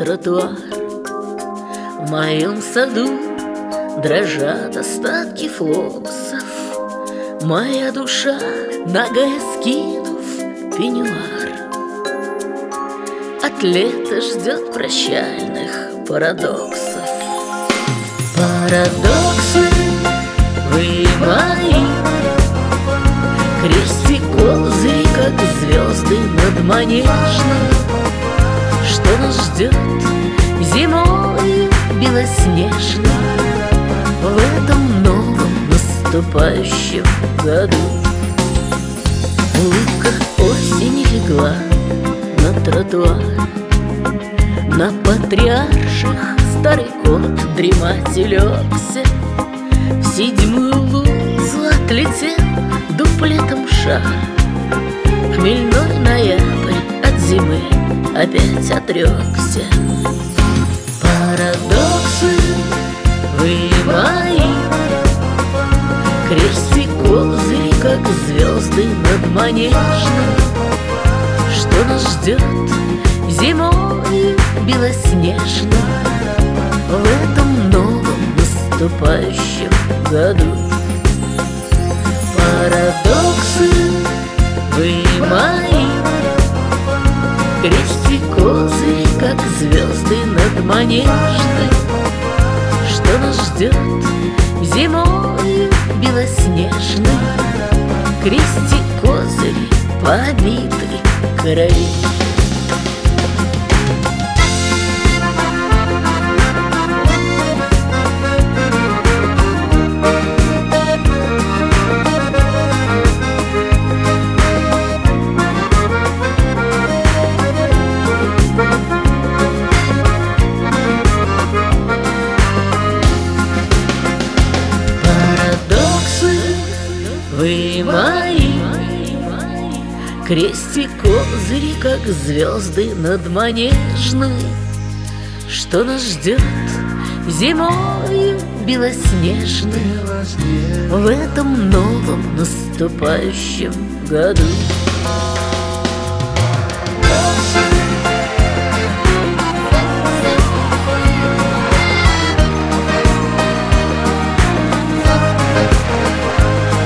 тротуар. В моем саду дрожат остатки флоксов. Моя душа, ногая скинув пеньюар. От лета ждет прощальных парадоксов. Парадоксы вы мои Крестик козырь, как звезды над манежной Что нас ждет зимой белоснежной. В этом новом наступающем году. Улыбка осени легла на тротуар. На патриарших старый кот дремать легся В седьмую лузу отлетел дуплетом шар. Хмельной опять отрекся Парадоксы вы мои Крести козыри, как звезды над манежной. Что нас ждет зимой белоснежной? В этом новом наступающем году. Парадоксы вы мои Крести над манежной. Что нас ждет зимой белоснежной? Крести козыри, побиты крови Крестик козыри, как звезды над манежной. Что нас ждет зимой белоснежной? В этом новом наступающем году.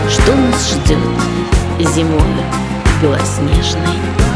Что нас ждет зимой белоснежной